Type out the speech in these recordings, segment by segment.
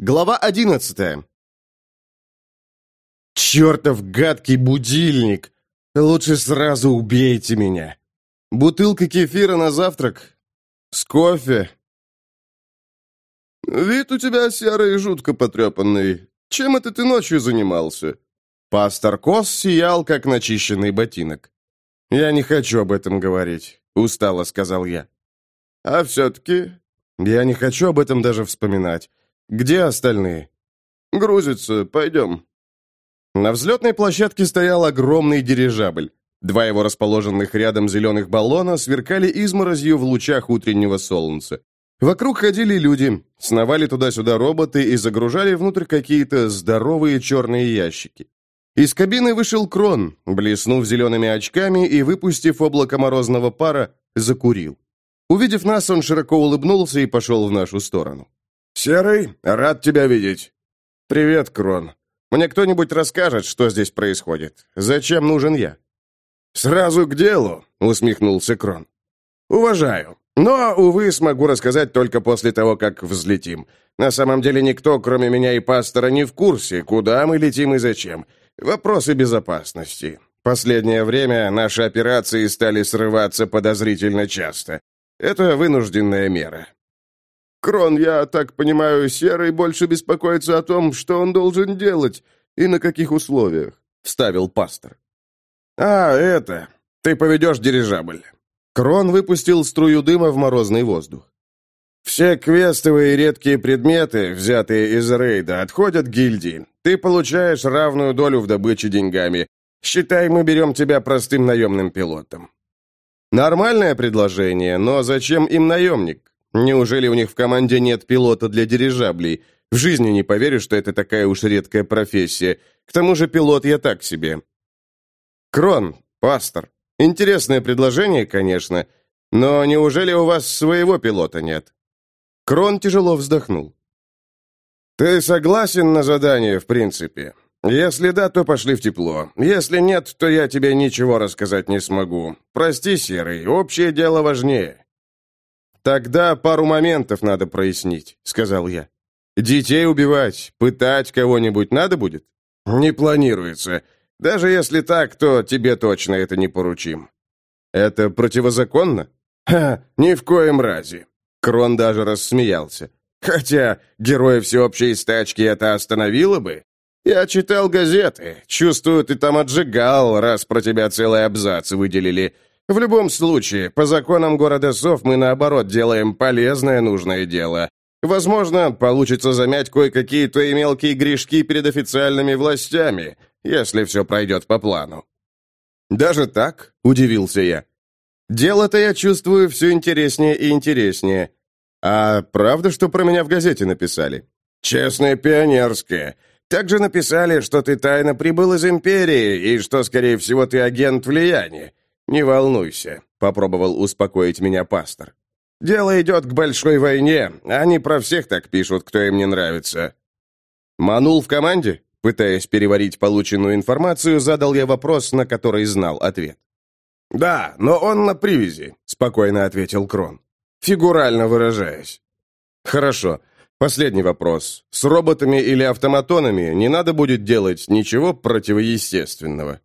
Глава одиннадцатая. «Чертов гадкий будильник! Лучше сразу убейте меня! Бутылка кефира на завтрак? С кофе?» «Вид у тебя серый и жутко потрепанный. Чем это ты ночью занимался?» Пастор Кос сиял, как начищенный ботинок. «Я не хочу об этом говорить», — устало сказал я. «А все-таки...» «Я не хочу об этом даже вспоминать. Где остальные?» «Грузится. Пойдем». На взлетной площадке стоял огромный дирижабль. Два его расположенных рядом зеленых баллона сверкали изморозью в лучах утреннего солнца. Вокруг ходили люди, сновали туда-сюда роботы и загружали внутрь какие-то здоровые черные ящики. Из кабины вышел Крон, блеснув зелеными очками и, выпустив облако морозного пара, закурил. Увидев нас, он широко улыбнулся и пошел в нашу сторону. «Серый, рад тебя видеть». «Привет, Крон. Мне кто-нибудь расскажет, что здесь происходит? Зачем нужен я?» «Сразу к делу», — усмехнулся Крон. «Уважаю. Но, увы, смогу рассказать только после того, как взлетим. На самом деле никто, кроме меня и пастора, не в курсе, куда мы летим и зачем. Вопросы безопасности. Последнее время наши операции стали срываться подозрительно часто. Это вынужденная мера. Крон, я так понимаю, Серый больше беспокоится о том, что он должен делать и на каких условиях», — вставил пастор. «А, это... Ты поведешь дирижабль». Крон выпустил струю дыма в морозный воздух. «Все квестовые редкие предметы, взятые из рейда, отходят гильдии. Ты получаешь равную долю в добыче деньгами. Считай, мы берем тебя простым наемным пилотом». Нормальное предложение, но зачем им наемник? Неужели у них в команде нет пилота для дирижаблей? В жизни не поверю, что это такая уж редкая профессия. К тому же пилот я так себе. Крон, пастор. Интересное предложение, конечно, но неужели у вас своего пилота нет? Крон тяжело вздохнул. Ты согласен на задание, в принципе? Если да, то пошли в тепло. Если нет, то я тебе ничего рассказать не смогу. Прости, Серый, общее дело важнее. «Тогда пару моментов надо прояснить», — сказал я. «Детей убивать, пытать кого-нибудь надо будет?» «Не планируется. Даже если так, то тебе точно это не поручим». «Это противозаконно?» «Ха, ни в коем разе». Крон даже рассмеялся. «Хотя героев всеобщей стачки это остановило бы. Я читал газеты. Чувствую, ты там отжигал, раз про тебя целый абзац выделили. В любом случае, по законам города Сов мы, наоборот, делаем полезное нужное дело. Возможно, получится замять кое-какие твои мелкие грешки перед официальными властями, если все пройдет по плану». «Даже так?» – удивился я. «Дело-то я чувствую все интереснее и интереснее. А правда, что про меня в газете написали?» «Честное пионерское. Также написали, что ты тайно прибыл из Империи и что, скорее всего, ты агент влияния. «Не волнуйся», — попробовал успокоить меня пастор. «Дело идет к большой войне. Они про всех так пишут, кто им не нравится». «Манул в команде?» Пытаясь переварить полученную информацию, задал я вопрос, на который знал ответ. «Да, но он на привязи», — спокойно ответил Крон. «Фигурально выражаясь». «Хорошо. Последний вопрос. С роботами или автоматонами не надо будет делать ничего противоестественного?»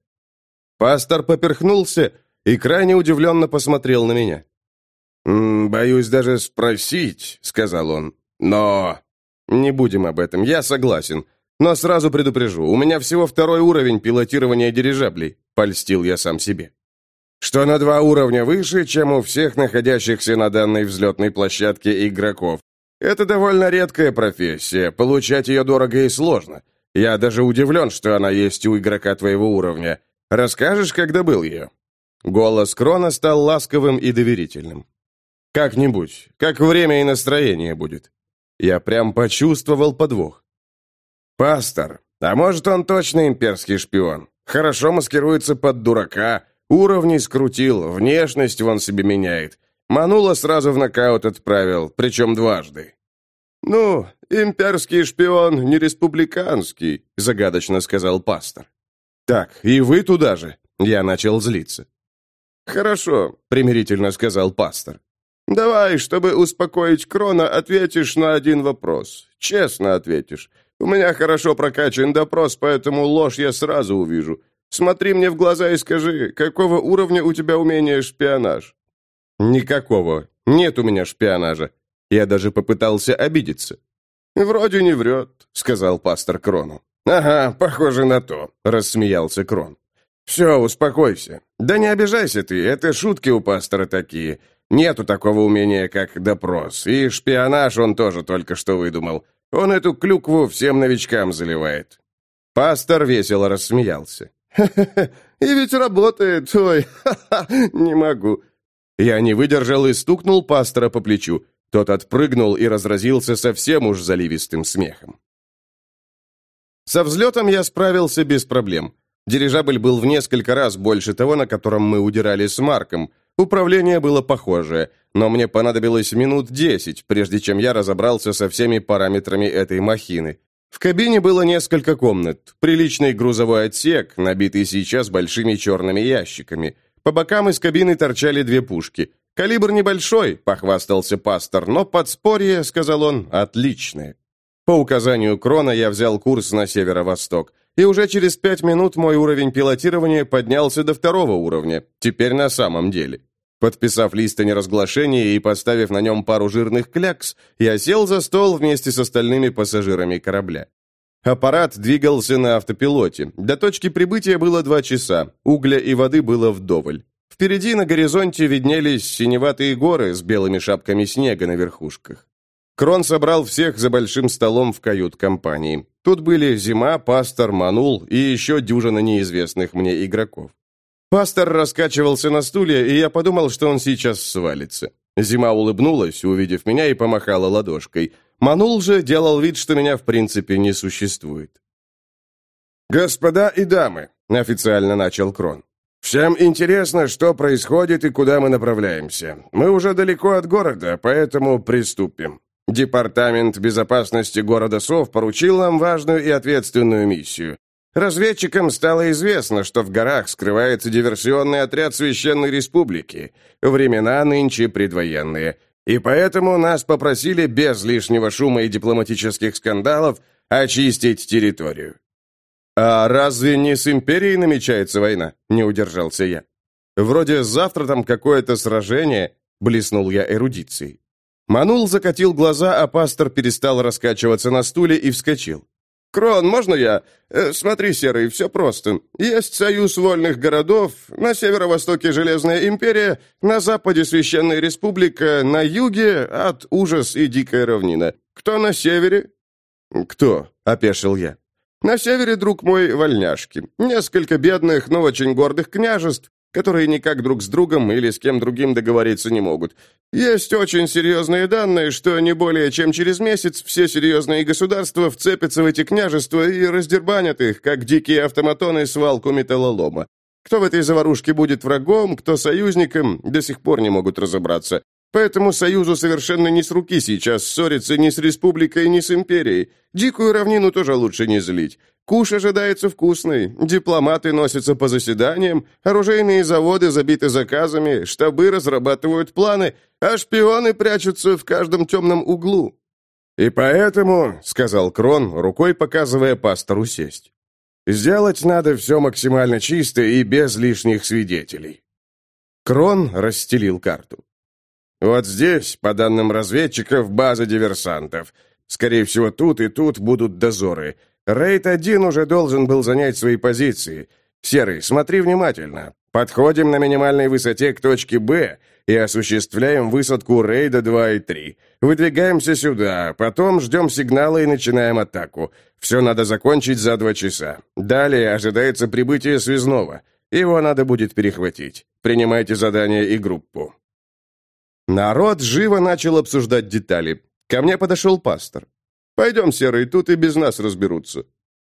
Пастор поперхнулся и крайне удивленно посмотрел на меня. «Боюсь даже спросить», — сказал он. «Но...» «Не будем об этом, я согласен. Но сразу предупрежу, у меня всего второй уровень пилотирования дирижаблей», — польстил я сам себе. «Что на два уровня выше, чем у всех находящихся на данной взлетной площадке игроков. Это довольно редкая профессия, получать ее дорого и сложно. Я даже удивлен, что она есть у игрока твоего уровня. Расскажешь, когда был ее?» Голос Крона стал ласковым и доверительным. «Как-нибудь, как время и настроение будет». Я прям почувствовал подвох. «Пастор, а может, он точно имперский шпион? Хорошо маскируется под дурака, уровни скрутил, внешность вон себе меняет. Манула сразу в нокаут отправил, причем дважды». «Ну, имперский шпион не республиканский», — загадочно сказал пастор. «Так, и вы туда же?» Я начал злиться. «Хорошо», — примирительно сказал пастор. Давай, чтобы успокоить Крона, ответишь на один вопрос. Честно ответишь. У меня хорошо прокачан допрос, поэтому ложь я сразу увижу. Смотри мне в глаза и скажи, какого уровня у тебя умение шпионаж?» «Никакого. Нет у меня шпионажа. Я даже попытался обидеться». «Вроде не врет», — сказал пастор Крону. «Ага, похоже на то», — рассмеялся Крон. «Все, успокойся. Да не обижайся ты, это шутки у пастора такие. Нету такого умения, как допрос. И шпионаж он тоже только что выдумал. Он эту клюкву всем новичкам заливает». Пастор весело рассмеялся. «Ха-ха-ха, и ведь работает, ой, ха-ха, не могу». Я не выдержал и стукнул пастора по плечу. Тот отпрыгнул и разразился совсем уж заливистым смехом. Со взлетом я справился без проблем. Дирижабль был в несколько раз больше того, на котором мы удирали с Марком. Управление было похожее, но мне понадобилось минут десять, прежде чем я разобрался со всеми параметрами этой махины. В кабине было несколько комнат, приличный грузовой отсек, набитый сейчас большими черными ящиками. По бокам из кабины торчали две пушки. «Калибр небольшой», — похвастался пастор, «но подспорье, — сказал он, — отличное». По указанию Крона я взял курс на северо-восток, и уже через пять минут мой уровень пилотирования поднялся до второго уровня, теперь на самом деле. Подписав лист о неразглашении и поставив на нем пару жирных клякс, я сел за стол вместе с остальными пассажирами корабля. Аппарат двигался на автопилоте. До точки прибытия было два часа, угля и воды было вдоволь. Впереди на горизонте виднелись синеватые горы с белыми шапками снега на верхушках. Крон собрал всех за большим столом в кают-компании. Тут были Зима, Пастор, Манул и еще дюжина неизвестных мне игроков. Пастор раскачивался на стуле, и я подумал, что он сейчас свалится. Зима улыбнулась, увидев меня, и помахала ладошкой. Манул же делал вид, что меня в принципе не существует. «Господа и дамы», — официально начал Крон, «Всем интересно, что происходит и куда мы направляемся. Мы уже далеко от города, поэтому приступим. Департамент безопасности города Сов поручил нам важную и ответственную миссию. Разведчикам стало известно, что в горах скрывается диверсионный отряд Священной Республики. Времена нынче предвоенные. И поэтому нас попросили без лишнего шума и дипломатических скандалов очистить территорию. «А разве не с империей намечается война?» — не удержался я. «Вроде завтра там какое-то сражение», — блеснул я эрудицией. Манул закатил глаза, а пастор перестал раскачиваться на стуле и вскочил. «Крон, можно я? Э, смотри, Серый, все просто. Есть союз вольных городов, на северо-востоке Железная империя, на западе Священная Республика, на юге от ужас и дикая равнина. Кто на севере?» «Кто?» — опешил я. На севере, друг мой, вольняшки. Несколько бедных, но очень гордых княжеств, которые никак друг с другом или с кем другим договориться не могут. Есть очень серьезные данные, что не более чем через месяц все серьезные государства вцепятся в эти княжества и раздербанят их, как дикие автоматоны свалку металлолома. Кто в этой заварушке будет врагом, кто союзником, до сих пор не могут разобраться. Поэтому Союзу совершенно не с руки сейчас ссориться ни с республикой, ни с империей. Дикую равнину тоже лучше не злить. Куш ожидается вкусный, дипломаты носятся по заседаниям, оружейные заводы забиты заказами, штабы разрабатывают планы, а шпионы прячутся в каждом темном углу. «И поэтому», — сказал Крон, рукой показывая пастору сесть, «сделать надо все максимально чисто и без лишних свидетелей». Крон расстелил карту. Вот здесь, по данным разведчиков, база диверсантов. Скорее всего, тут и тут будут дозоры. Рейд-1 уже должен был занять свои позиции. Серый, смотри внимательно. Подходим на минимальной высоте к точке «Б» и осуществляем высадку рейда 2 и 3. Выдвигаемся сюда, потом ждем сигнала и начинаем атаку. Все надо закончить за два часа. Далее ожидается прибытие связного. Его надо будет перехватить. Принимайте задание и группу. Народ живо начал обсуждать детали. Ко мне подошел пастор. «Пойдем, Серый, тут и без нас разберутся».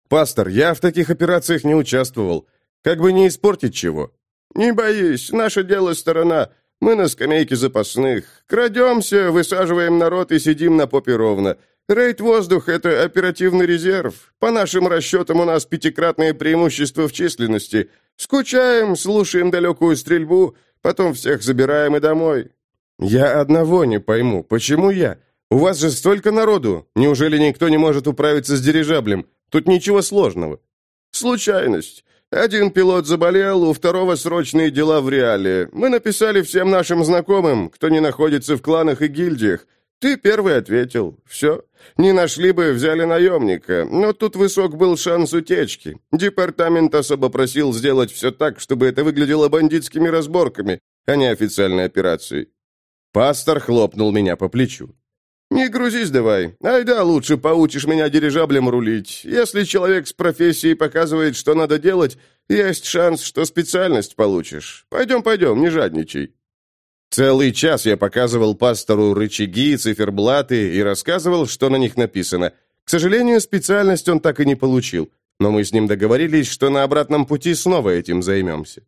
«Пастор, я в таких операциях не участвовал. Как бы не испортить чего». «Не боись, наше дело сторона. Мы на скамейке запасных. Крадемся, высаживаем народ и сидим на попе ровно. Рейд воздух — это оперативный резерв. По нашим расчетам у нас пятикратное преимущество в численности. Скучаем, слушаем далекую стрельбу, потом всех забираем и домой. «Я одного не пойму. Почему я? У вас же столько народу. Неужели никто не может управиться с дирижаблем? Тут ничего сложного». «Случайность. Один пилот заболел, у второго срочные дела в реале. Мы написали всем нашим знакомым, кто не находится в кланах и гильдиях. Ты первый ответил. Все. Не нашли бы, взяли наемника. Но тут высок был шанс утечки. Департамент особо просил сделать все так, чтобы это выглядело бандитскими разборками, а не официальной операцией. Пастор хлопнул меня по плечу. «Не грузись давай. Айда лучше поучишь меня дирижаблем рулить. Если человек с профессией показывает, что надо делать, есть шанс, что специальность получишь. Пойдем, пойдем, не жадничай». Целый час я показывал пастору рычаги, циферблаты и рассказывал, что на них написано. К сожалению, специальность он так и не получил, но мы с ним договорились, что на обратном пути снова этим займемся.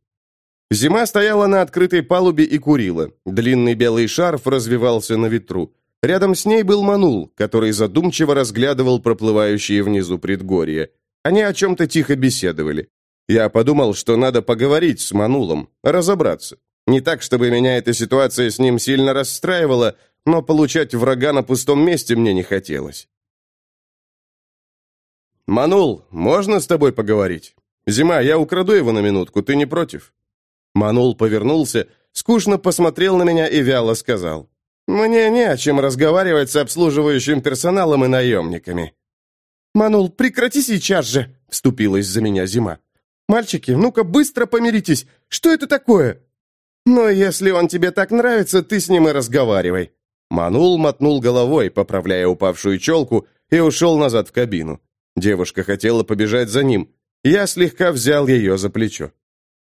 Зима стояла на открытой палубе и курила. Длинный белый шарф развивался на ветру. Рядом с ней был Манул, который задумчиво разглядывал проплывающие внизу предгорья. Они о чем-то тихо беседовали. Я подумал, что надо поговорить с Манулом, разобраться. Не так, чтобы меня эта ситуация с ним сильно расстраивала, но получать врага на пустом месте мне не хотелось. «Манул, можно с тобой поговорить? Зима, я украду его на минутку, ты не против?» Манул повернулся, скучно посмотрел на меня и вяло сказал. «Мне не о чем разговаривать с обслуживающим персоналом и наемниками». «Манул, прекрати сейчас же!» — вступилась за меня Зима. «Мальчики, ну-ка быстро помиритесь! Что это такое?» «Но если он тебе так нравится, ты с ним и разговаривай». Манул мотнул головой, поправляя упавшую челку, и ушел назад в кабину. Девушка хотела побежать за ним. Я слегка взял ее за плечо.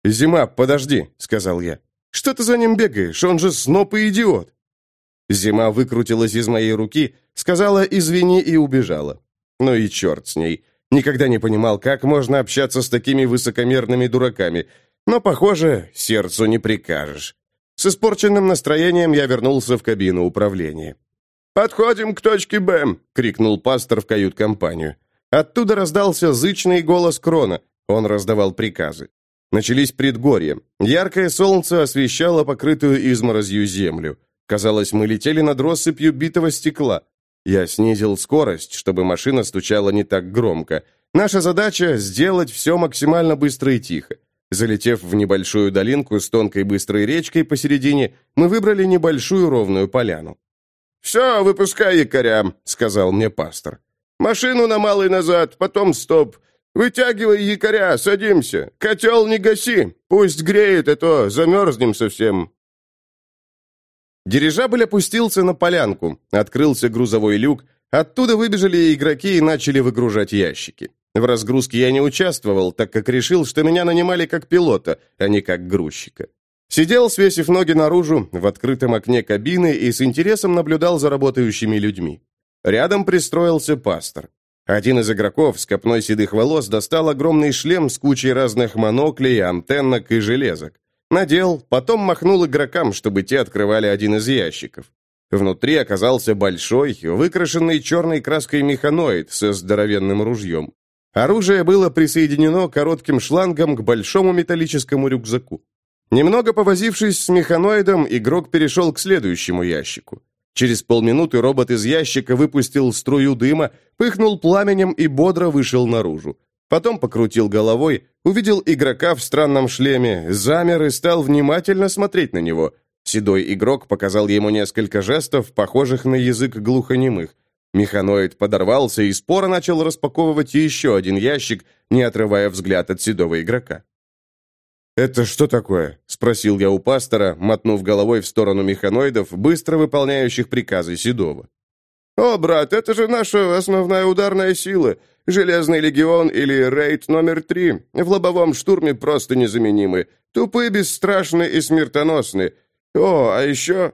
«Зима, подожди», — сказал я. «Что ты за ним бегаешь? Он же сноп и идиот». Зима выкрутилась из моей руки, сказала «извини» и убежала. Ну и черт с ней. Никогда не понимал, как можно общаться с такими высокомерными дураками. Но, похоже, сердцу не прикажешь. С испорченным настроением я вернулся в кабину управления. «Подходим к точке Б!» — крикнул пастор в кают-компанию. Оттуда раздался зычный голос Крона. Он раздавал приказы. Начались предгорья. Яркое солнце освещало покрытую изморозью землю. Казалось, мы летели над россыпью битого стекла. Я снизил скорость, чтобы машина стучала не так громко. Наша задача — сделать все максимально быстро и тихо. Залетев в небольшую долинку с тонкой быстрой речкой посередине, мы выбрали небольшую ровную поляну. «Все, выпускай якоря», — сказал мне пастор. «Машину на малый назад, потом стоп. Вытягивай якоря, садимся. Котел не гаси, пусть греет, а то замерзнем совсем». Дирижабль опустился на полянку, открылся грузовой люк, оттуда выбежали игроки и начали выгружать ящики. В разгрузке я не участвовал, так как решил, что меня нанимали как пилота, а не как грузчика. Сидел, свесив ноги наружу, в открытом окне кабины и с интересом наблюдал за работающими людьми. Рядом пристроился пастор. Один из игроков с копной седых волос достал огромный шлем с кучей разных моноклей, антеннок и железок. Надел, потом махнул игрокам, чтобы те открывали один из ящиков. Внутри оказался большой, выкрашенный черной краской механоид со здоровенным ружьем. Оружие было присоединено коротким шлангом к большому металлическому рюкзаку. Немного повозившись с механоидом, игрок перешел к следующему ящику. Через полминуты робот из ящика выпустил струю дыма, пыхнул пламенем и бодро вышел наружу. Потом покрутил головой, увидел игрока в странном шлеме, замер и стал внимательно смотреть на него. Седой игрок показал ему несколько жестов, похожих на язык глухонемых. Механоид подорвался и споро начал распаковывать еще один ящик, не отрывая взгляд от седого игрока. «Это что такое?» – спросил я у пастора, мотнув головой в сторону механоидов, быстро выполняющих приказы Седова. «О, брат, это же наша основная ударная сила. Железный легион или рейд номер три. В лобовом штурме просто незаменимы. Тупы, бесстрашны и смертоносны. О, а еще...»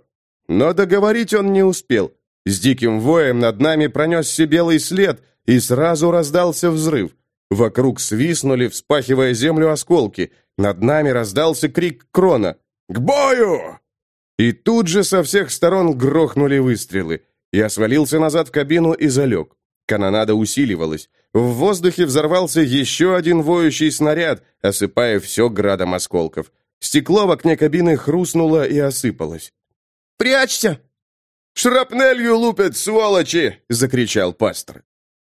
Но договорить он не успел. С диким воем над нами пронесся белый след, и сразу раздался взрыв. Вокруг свистнули, вспахивая землю осколки. Над нами раздался крик Крона. «К бою!» И тут же со всех сторон грохнули выстрелы. Я свалился назад в кабину и залег. Канонада усиливалась. В воздухе взорвался еще один воющий снаряд, осыпая все градом осколков. Стекло в окне кабины хрустнуло и осыпалось. Прячься!» «Шрапнелью лупят, сволочи!» — закричал пастор.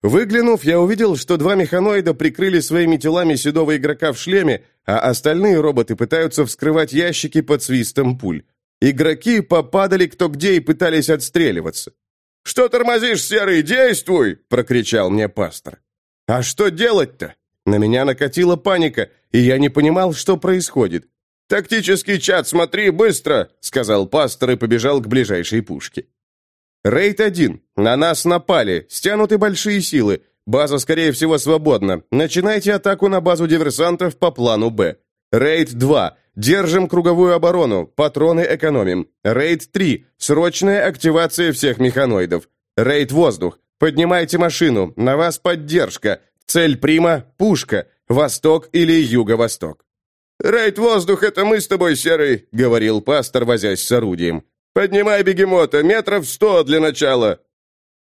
Выглянув, я увидел, что два механоида прикрыли своими телами седого игрока в шлеме, а остальные роботы пытаются вскрывать ящики под свистом пуль. Игроки попадали кто где и пытались отстреливаться. «Что тормозишь, Серый, действуй!» — прокричал мне пастор. «А что делать-то?» На меня накатила паника, и я не понимал, что происходит. «Тактический чат, смотри, быстро!» — сказал пастор и побежал к ближайшей пушке. «Рейд один. На нас напали. Стянуты большие силы. База, скорее всего, свободна. Начинайте атаку на базу диверсантов по плану «Б». Рейд 2. Держим круговую оборону. Патроны экономим. Рейд 3. Срочная активация всех механоидов. Рейд воздух. Поднимайте машину. На вас поддержка. Цель прима – пушка. Восток или юго-восток. «Рейд воздух, это мы с тобой, Серый», — говорил пастор, возясь с орудием. «Поднимай бегемота, метров сто для начала».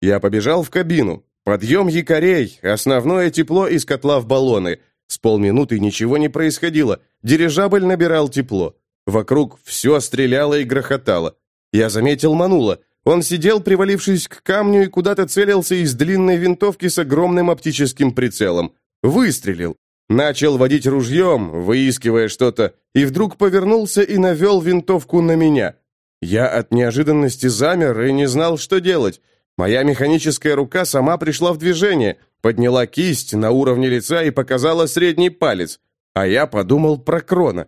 Я побежал в кабину. Подъем якорей, основное тепло из котла в баллоны. С полминуты ничего не происходило. Дирижабль набирал тепло. Вокруг все стреляло и грохотало. Я заметил Манула. Он сидел, привалившись к камню, и куда-то целился из длинной винтовки с огромным оптическим прицелом. Выстрелил. Начал водить ружьем, выискивая что-то, и вдруг повернулся и навел винтовку на меня. Я от неожиданности замер и не знал, что делать. Моя механическая рука сама пришла в движение, подняла кисть на уровне лица и показала средний палец. А я подумал про Крона.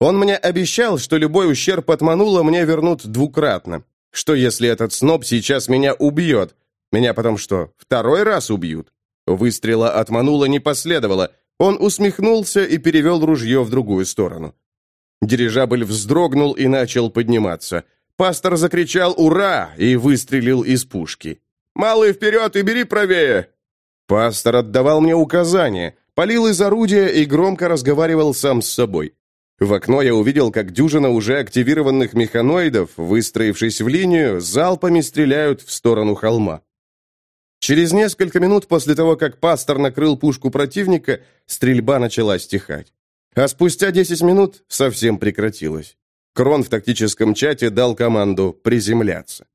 Он мне обещал, что любой ущерб от Манула мне вернут двукратно. Что если этот сноб сейчас меня убьет? Меня потом что, второй раз убьют? Выстрела от Манула не последовало, он усмехнулся и перевел ружье в другую сторону. Дирижабль вздрогнул и начал подниматься. Пастор закричал «Ура!» и выстрелил из пушки. «Малый, вперед и бери правее!» Пастор отдавал мне указания, полил из орудия и громко разговаривал сам с собой. В окно я увидел, как дюжина уже активированных механоидов, выстроившись в линию, залпами стреляют в сторону холма. Через несколько минут после того, как пастор накрыл пушку противника, стрельба начала стихать. А спустя 10 минут совсем прекратилась. Крон в тактическом чате дал команду приземляться.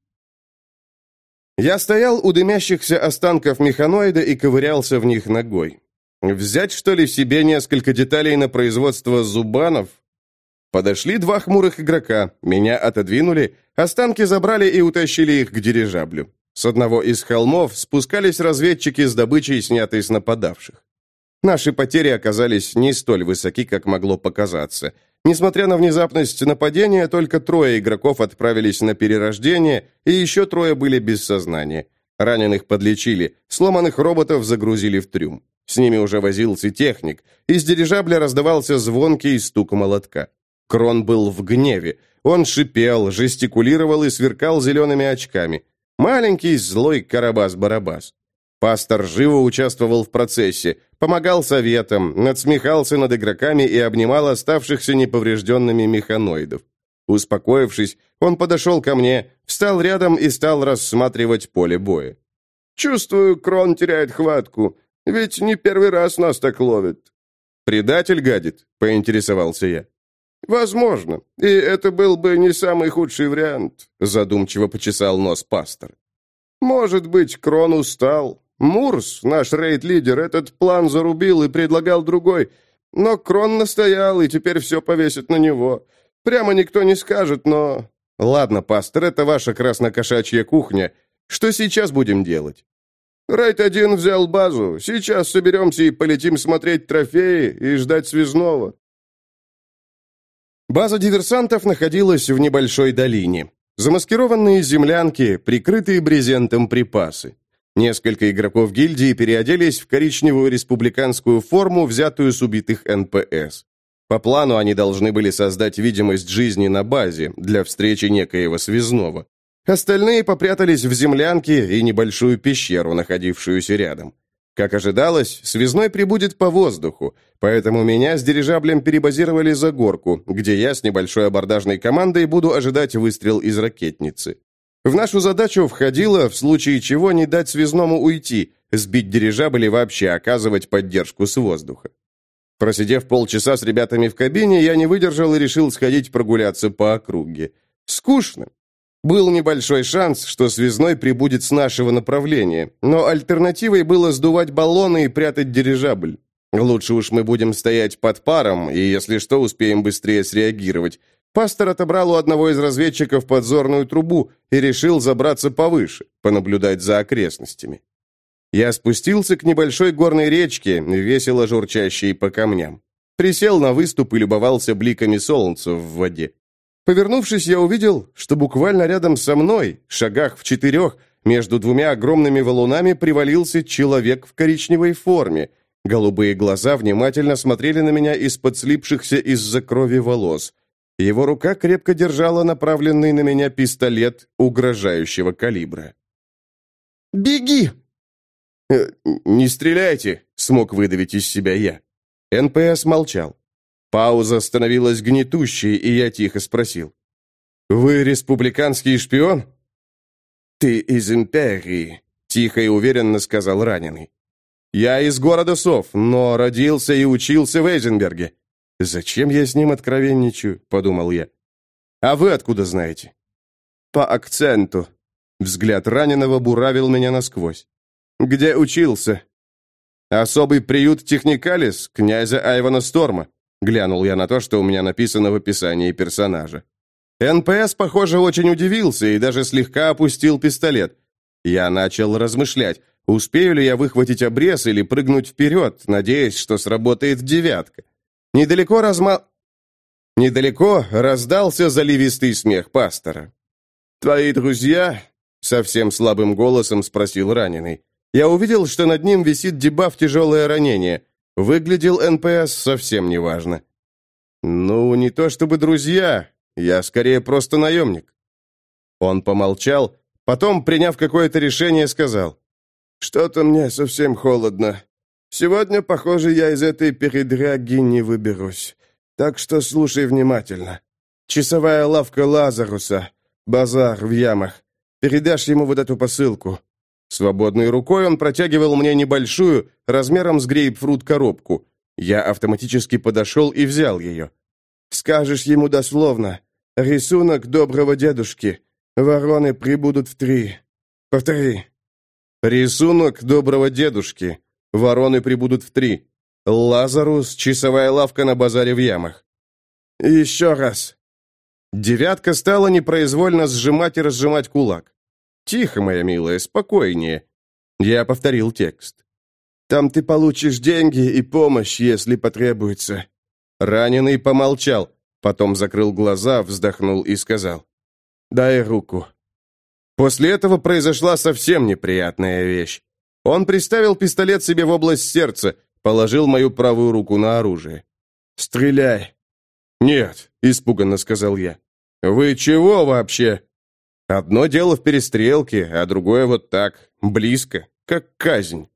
Я стоял у дымящихся останков механоида и ковырялся в них ногой. Взять, что ли, себе несколько деталей на производство зубанов? Подошли два хмурых игрока, меня отодвинули, останки забрали и утащили их к дирижаблю. С одного из холмов спускались разведчики с добычей, снятой с нападавших. Наши потери оказались не столь высоки, как могло показаться. Несмотря на внезапность нападения, только трое игроков отправились на перерождение, и еще трое были без сознания. Раненых подлечили, сломанных роботов загрузили в трюм. С ними уже возился техник. Из дирижабля раздавался звонкий стук молотка. Крон был в гневе. Он шипел, жестикулировал и сверкал зелеными очками. Маленький злой Карабас-Барабас. Пастор живо участвовал в процессе, помогал советам, надсмехался над игроками и обнимал оставшихся неповрежденными механоидов. Успокоившись, он подошел ко мне, встал рядом и стал рассматривать поле боя. «Чувствую, Крон теряет хватку, ведь не первый раз нас так ловит». «Предатель гадит?» — поинтересовался я. «Возможно. И это был бы не самый худший вариант», — задумчиво почесал нос пастор. «Может быть, Крон устал. Мурс, наш рейд-лидер, этот план зарубил и предлагал другой. Но Крон настоял, и теперь все повесит на него. Прямо никто не скажет, но...» «Ладно, пастор, это ваша краснокошачья кухня. Что сейчас будем делать?» «Рейд-1 взял базу. Сейчас соберемся и полетим смотреть трофеи и ждать связного». База диверсантов находилась в небольшой долине. Замаскированные землянки, прикрытые брезентом припасы. Несколько игроков гильдии переоделись в коричневую республиканскую форму, взятую с убитых НПС. По плану они должны были создать видимость жизни на базе для встречи некоего связного. Остальные попрятались в землянке и небольшую пещеру, находившуюся рядом. Как ожидалось, связной прибудет по воздуху, поэтому меня с дирижаблем перебазировали за горку, где я с небольшой абордажной командой буду ожидать выстрел из ракетницы. В нашу задачу входило, в случае чего, не дать связному уйти, сбить дирижабль и вообще оказывать поддержку с воздуха. Просидев полчаса с ребятами в кабине, я не выдержал и решил сходить прогуляться по округе. Скучно. Был небольшой шанс, что связной прибудет с нашего направления, но альтернативой было сдувать баллоны и прятать дирижабль. Лучше уж мы будем стоять под паром, и, если что, успеем быстрее среагировать. Пастор отобрал у одного из разведчиков подзорную трубу и решил забраться повыше, понаблюдать за окрестностями. Я спустился к небольшой горной речке, весело журчащей по камням. Присел на выступ и любовался бликами солнца в воде. Повернувшись, я увидел, что буквально рядом со мной, шагах в четырех, между двумя огромными валунами привалился человек в коричневой форме. Голубые глаза внимательно смотрели на меня из-под слипшихся из-за крови волос. Его рука крепко держала направленный на меня пистолет угрожающего калибра. «Беги!» «Э, «Не стреляйте!» — смог выдавить из себя я. НПС молчал. Пауза становилась гнетущей, и я тихо спросил. «Вы республиканский шпион?» «Ты из империи», — тихо и уверенно сказал раненый. «Я из города Сов, но родился и учился в Эйзенберге. Зачем я с ним откровенничаю?» — подумал я. «А вы откуда знаете?» «По акценту». Взгляд раненого буравил меня насквозь. «Где учился?» «Особый приют Техникалис, князя Айвана Сторма», глянул я на то, что у меня написано в описании персонажа. НПС, похоже, очень удивился и даже слегка опустил пистолет. Я начал размышлять, успею ли я выхватить обрез или прыгнуть вперед, надеясь, что сработает девятка. Недалеко разма... Недалеко раздался заливистый смех пастора. «Твои друзья?» — совсем слабым голосом спросил раненый. Я увидел, что над ним висит дебаф «Тяжелое ранение». Выглядел НПС совсем неважно. «Ну, не то чтобы друзья, я скорее просто наемник». Он помолчал, потом, приняв какое-то решение, сказал. «Что-то мне совсем холодно. Сегодня, похоже, я из этой передряги не выберусь. Так что слушай внимательно. Часовая лавка Лазаруса, базар в ямах. Передашь ему вот эту посылку. Свободной рукой он протягивал мне небольшую, размером с грейпфрут, коробку. Я автоматически подошел и взял ее. «Скажешь ему дословно. Рисунок доброго дедушки. Вороны прибудут в три. Повтори». «Рисунок доброго дедушки. Вороны прибудут в три. Лазарус, часовая лавка на базаре в ямах». «Еще раз». Девятка стала непроизвольно сжимать и разжимать кулак. «Тихо, моя милая, спокойнее». Я повторил текст. «Там ты получишь деньги и помощь, если потребуется». Раненый помолчал, потом закрыл глаза, вздохнул и сказал. «Дай руку». После этого произошла совсем неприятная вещь. Он приставил пистолет себе в область сердца, положил мою правую руку на оружие. «Стреляй!» «Нет», — испуганно сказал я. «Вы чего вообще?» Одно дело в перестрелке, а другое вот так, близко, как казнь.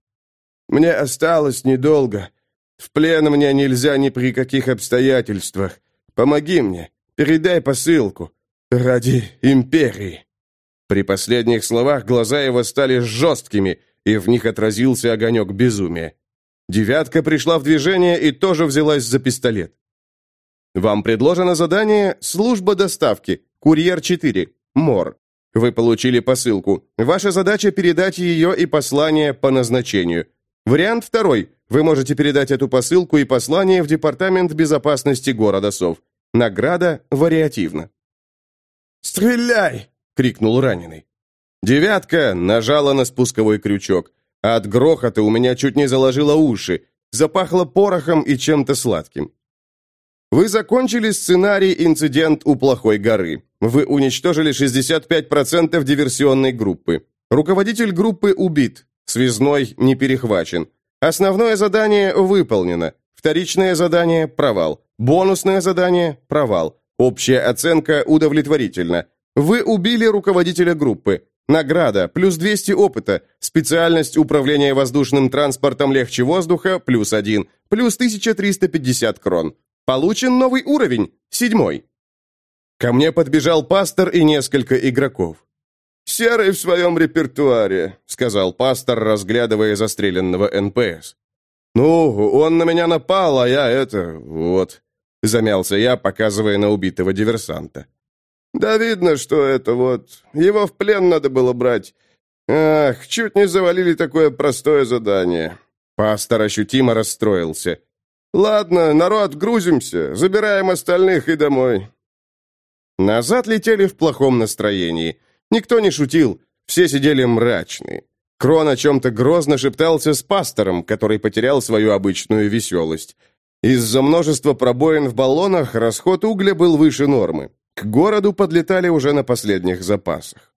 Мне осталось недолго. В плен мне нельзя ни при каких обстоятельствах. Помоги мне, передай посылку. Ради империи». При последних словах глаза его стали жесткими, и в них отразился огонек безумия. Девятка пришла в движение и тоже взялась за пистолет. «Вам предложено задание «Служба доставки», «Курьер-4», Мор. Вы получили посылку. Ваша задача передать ее и послание по назначению. Вариант второй. Вы можете передать эту посылку и послание в Департамент безопасности города Сов. Награда вариативна. «Стреляй!» — крикнул раненый. Девятка нажала на спусковой крючок. От грохота у меня чуть не заложило уши. Запахло порохом и чем-то сладким. Вы закончили сценарий «Инцидент у плохой горы». Вы уничтожили 65% диверсионной группы. Руководитель группы убит. Связной не перехвачен. Основное задание выполнено. Вторичное задание – провал. Бонусное задание – провал. Общая оценка удовлетворительна. Вы убили руководителя группы. Награда – плюс 200 опыта. Специальность управления воздушным транспортом легче воздуха – плюс 1. Плюс 1350 крон. Получен новый уровень, седьмой. Ко мне подбежал пастор и несколько игроков. «Серый в своем репертуаре», — сказал пастор, разглядывая застреленного НПС. «Ну, он на меня напал, а я это... вот...» — замялся я, показывая на убитого диверсанта. Да видно, что это вот... Его в плен надо было брать. Ах, чуть не завалили такое простое задание». Пастор ощутимо расстроился. «Ладно, народ, грузимся, забираем остальных и домой». Назад летели в плохом настроении. Никто не шутил, все сидели мрачные. Крон о чем-то грозно шептался с пастором, который потерял свою обычную веселость. Из-за множества пробоин в баллонах расход угля был выше нормы. К городу подлетали уже на последних запасах.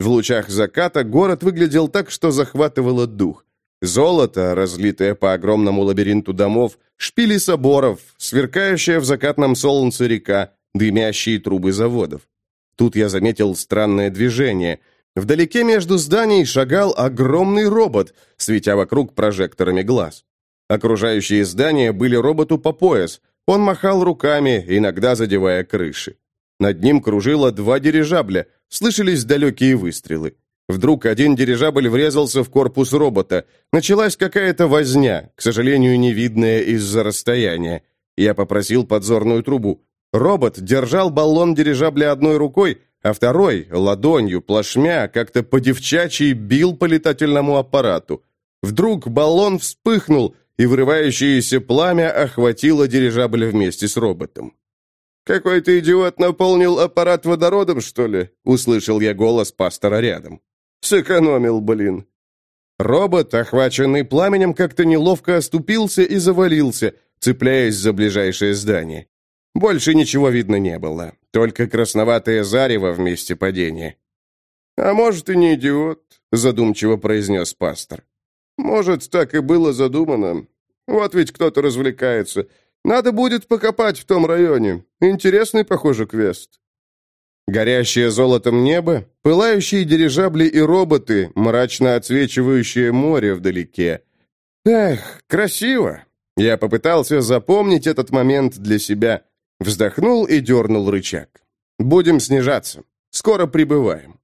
В лучах заката город выглядел так, что захватывало дух. Золото, разлитое по огромному лабиринту домов, шпили соборов, сверкающая в закатном солнце река, дымящие трубы заводов. Тут я заметил странное движение. Вдалеке между зданий шагал огромный робот, светя вокруг прожекторами глаз. Окружающие здания были роботу по пояс. Он махал руками, иногда задевая крыши. Над ним кружило два дирижабля, слышались далекие выстрелы. Вдруг один дирижабль врезался в корпус робота. Началась какая-то возня, к сожалению, невидная из-за расстояния. Я попросил подзорную трубу. Робот держал баллон дирижабля одной рукой, а второй, ладонью, плашмя, как-то по-девчачьи бил по летательному аппарату. Вдруг баллон вспыхнул, и вырывающееся пламя охватило дирижабль вместе с роботом. «Какой-то идиот наполнил аппарат водородом, что ли?» — услышал я голос пастора рядом. Сэкономил, блин. Робот, охваченный пламенем, как-то неловко оступился и завалился, цепляясь за ближайшее здание. Больше ничего видно не было, только красноватое зарево в месте падения. «А может, и не идиот», — задумчиво произнес пастор. «Может, так и было задумано. Вот ведь кто-то развлекается. Надо будет покопать в том районе. Интересный, похоже, квест». Горящее золотом небо, пылающие дирижабли и роботы, мрачно отсвечивающее море вдалеке. Эх, красиво! Я попытался запомнить этот момент для себя. Вздохнул и дернул рычаг. Будем снижаться. Скоро прибываем.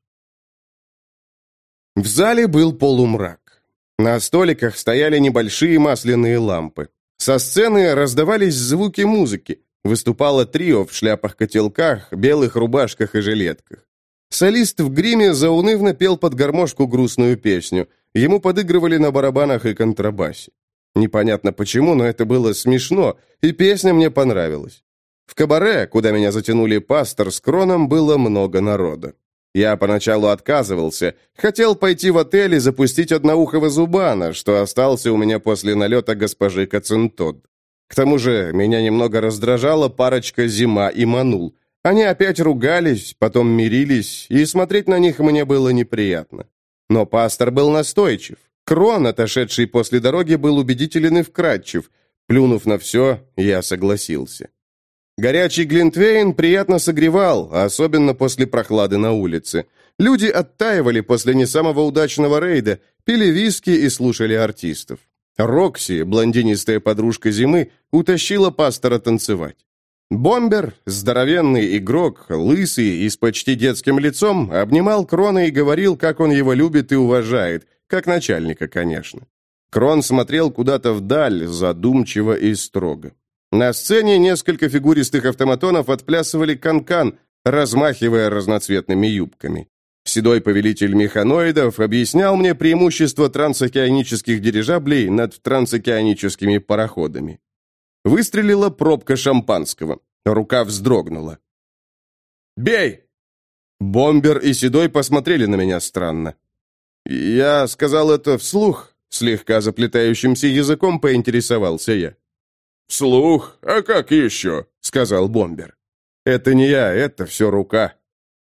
В зале был полумрак. На столиках стояли небольшие масляные лампы. Со сцены раздавались звуки музыки. Выступало трио в шляпах-котелках, белых рубашках и жилетках. Солист в гриме заунывно пел под гармошку грустную песню. Ему подыгрывали на барабанах и контрабасе. Непонятно почему, но это было смешно, и песня мне понравилась. В кабаре, куда меня затянули пастор с кроном, было много народа. Я поначалу отказывался, хотел пойти в отель и запустить одноухого зубана, что остался у меня после налета госпожи Кацинтод. К тому же меня немного раздражала парочка Зима и Манул. Они опять ругались, потом мирились, и смотреть на них мне было неприятно. Но пастор был настойчив. Крон, отошедший после дороги, был убедителен и вкрадчив. Плюнув на все, я согласился. Горячий глинтвейн приятно согревал, особенно после прохлады на улице. Люди оттаивали после не самого удачного рейда, пили виски и слушали артистов. Рокси, блондинистая подружка зимы, утащила пастора танцевать. Бомбер, здоровенный игрок, лысый и с почти детским лицом, обнимал Крона и говорил, как он его любит и уважает, как начальника, конечно. Крон смотрел куда-то вдаль, задумчиво и строго. На сцене несколько фигуристых автоматонов отплясывали канкан, -кан, размахивая разноцветными юбками. Седой повелитель механоидов объяснял мне преимущество трансокеанических дирижаблей над трансокеаническими пароходами. Выстрелила пробка шампанского. Рука вздрогнула. «Бей!» Бомбер и Седой посмотрели на меня странно. Я сказал это вслух, слегка заплетающимся языком поинтересовался я. «Вслух? А как еще?» — сказал Бомбер. «Это не я, это все рука».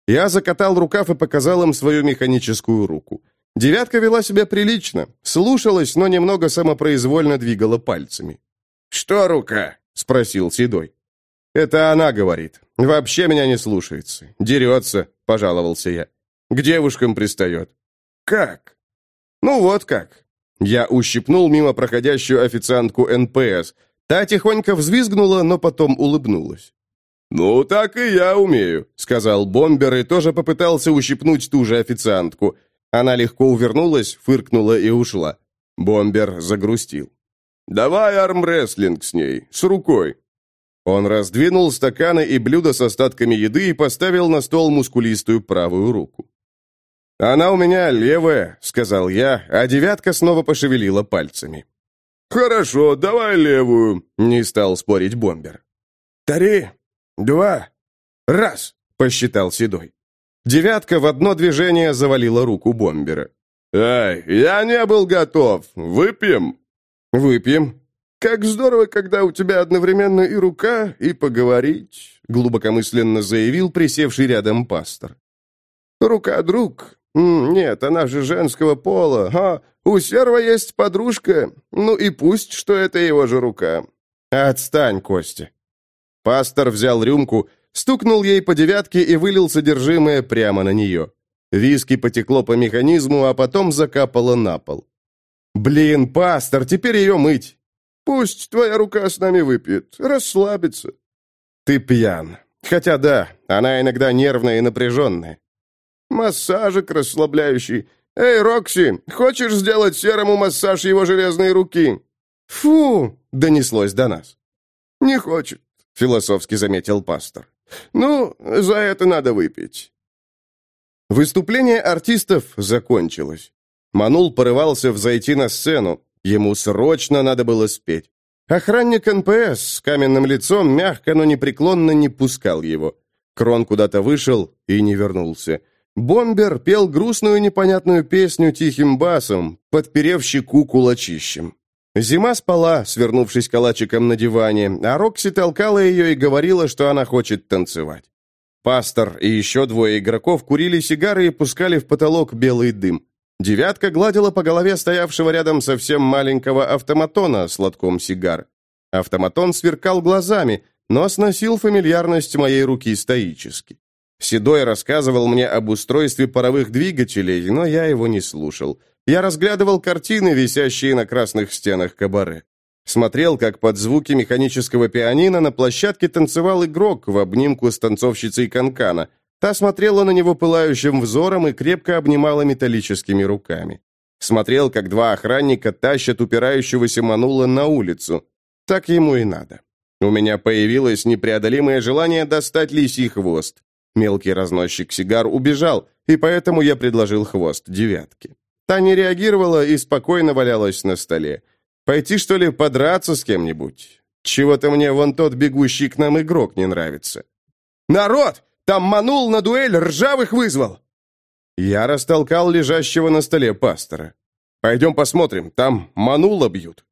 Я закатал рукав и показал им свою механическую руку. Девятка вела себя прилично, слушалась, но немного самопроизвольно двигала пальцами. «Что рука?» — спросил Седой. «Это она говорит. Вообще меня не слушается. Дерется», — пожаловался я. «К девушкам пристает». «Как?» «Ну вот как». Я ущипнул мимо проходящую официантку НПС. Та тихонько взвизгнула, но потом улыбнулась. «Ну, так и я умею», — сказал Бомбер и тоже попытался ущипнуть ту же официантку. Она легко увернулась, фыркнула и ушла. Бомбер загрустил. «Давай армрестлинг с ней, с рукой». Он раздвинул стаканы и блюда с остатками еды и поставил на стол мускулистую правую руку. «Она у меня левая», — сказал я, а девятка снова пошевелила пальцами. «Хорошо, давай левую», — не стал спорить бомбер. «Три, два, раз», — посчитал Седой. Девятка в одно движение завалила руку бомбера. «Ай, я не был готов. Выпьем?» «Выпьем». «Как здорово, когда у тебя одновременно и рука, и поговорить», глубокомысленно заявил присевший рядом пастор. «Рука, друг. Нет, она же женского пола. А, у серва есть подружка. Ну и пусть, что это его же рука». «Отстань, Костя». Пастор взял рюмку, стукнул ей по девятке и вылил содержимое прямо на нее. Виски потекло по механизму, а потом закапало на пол. «Блин, пастор, теперь ее мыть!» «Пусть твоя рука с нами выпьет, расслабится». «Ты пьян. Хотя да, она иногда нервная и напряженная». «Массажик расслабляющий. Эй, Рокси, хочешь сделать серому массаж его железной руки?» «Фу!» — донеслось до нас. «Не хочет», — философски заметил пастор. «Ну, за это надо выпить». Выступление артистов закончилось. Манул порывался взойти на сцену. Ему срочно надо было спеть. Охранник НПС с каменным лицом мягко, но непреклонно не пускал его. Крон куда-то вышел и не вернулся. Бомбер пел грустную непонятную песню тихим басом, подперев щеку кулачищем. Зима спала, свернувшись калачиком на диване, а Рокси толкала ее и говорила, что она хочет танцевать. Пастор и еще двое игроков курили сигары и пускали в потолок белый дым. Девятка гладила по голове стоявшего рядом совсем маленького автоматона с лотком сигар. Автоматон сверкал глазами, но сносил фамильярность моей руки стоически. Седой рассказывал мне об устройстве паровых двигателей, но я его не слушал. Я разглядывал картины, висящие на красных стенах кабаре. Смотрел, как под звуки механического пианино на площадке танцевал игрок в обнимку с танцовщицей Канкана. Та смотрела на него пылающим взором и крепко обнимала металлическими руками. Смотрел, как два охранника тащат упирающегося манула на улицу. Так ему и надо. У меня появилось непреодолимое желание достать лисий хвост. Мелкий разносчик сигар убежал, и поэтому я предложил хвост девятки. Та не реагировала и спокойно валялась на столе. Пойти, что ли, подраться с кем-нибудь? Чего-то мне вон тот бегущий к нам игрок не нравится. «Народ! Там манул на дуэль, ржавых вызвал!» Я растолкал лежащего на столе пастора. «Пойдем посмотрим, там манула бьют».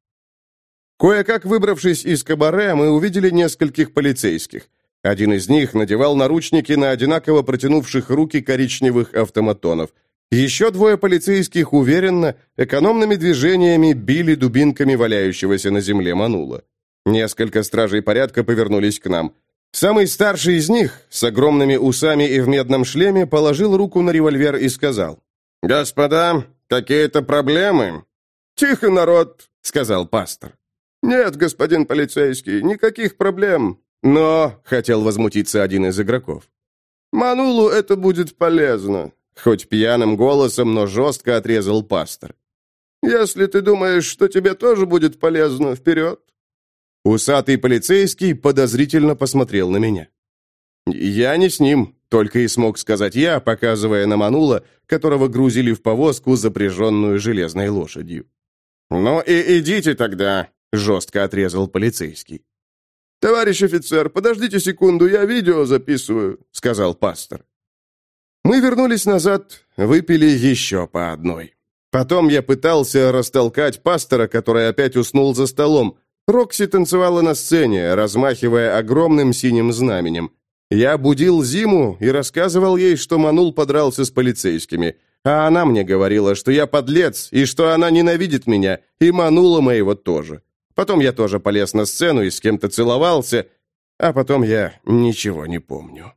Кое-как выбравшись из кабаре, мы увидели нескольких полицейских. Один из них надевал наручники на одинаково протянувших руки коричневых автоматонов – еще двое полицейских уверенно, экономными движениями били дубинками валяющегося на земле манула. Несколько стражей порядка повернулись к нам. Самый старший из них, с огромными усами и в медном шлеме, положил руку на револьвер и сказал. «Господа, какие-то проблемы?» «Тихо, народ», — сказал пастор. «Нет, господин полицейский, никаких проблем». «Но», — хотел возмутиться один из игроков. «Манулу это будет полезно. Хоть пьяным голосом, но жестко отрезал пастор. «Если ты думаешь, что тебе тоже будет полезно, вперед!» Усатый полицейский подозрительно посмотрел на меня. «Я не с ним», — только и смог сказать я, показывая на Манула, которого грузили в повозку, запряженную железной лошадью. «Ну и идите тогда», — жестко отрезал полицейский. «Товарищ офицер, подождите секунду, я видео записываю», — сказал пастор. Мы вернулись назад, выпили еще по одной. Потом я пытался растолкать пастора, который опять уснул за столом. Рокси танцевала на сцене, размахивая огромным синим знаменем. Я будил Зиму и рассказывал ей, что Манул подрался с полицейскими. А она мне говорила, что я подлец, и что она ненавидит меня, и Манула моего тоже. Потом я тоже полез на сцену и с кем-то целовался, а потом я ничего не помню.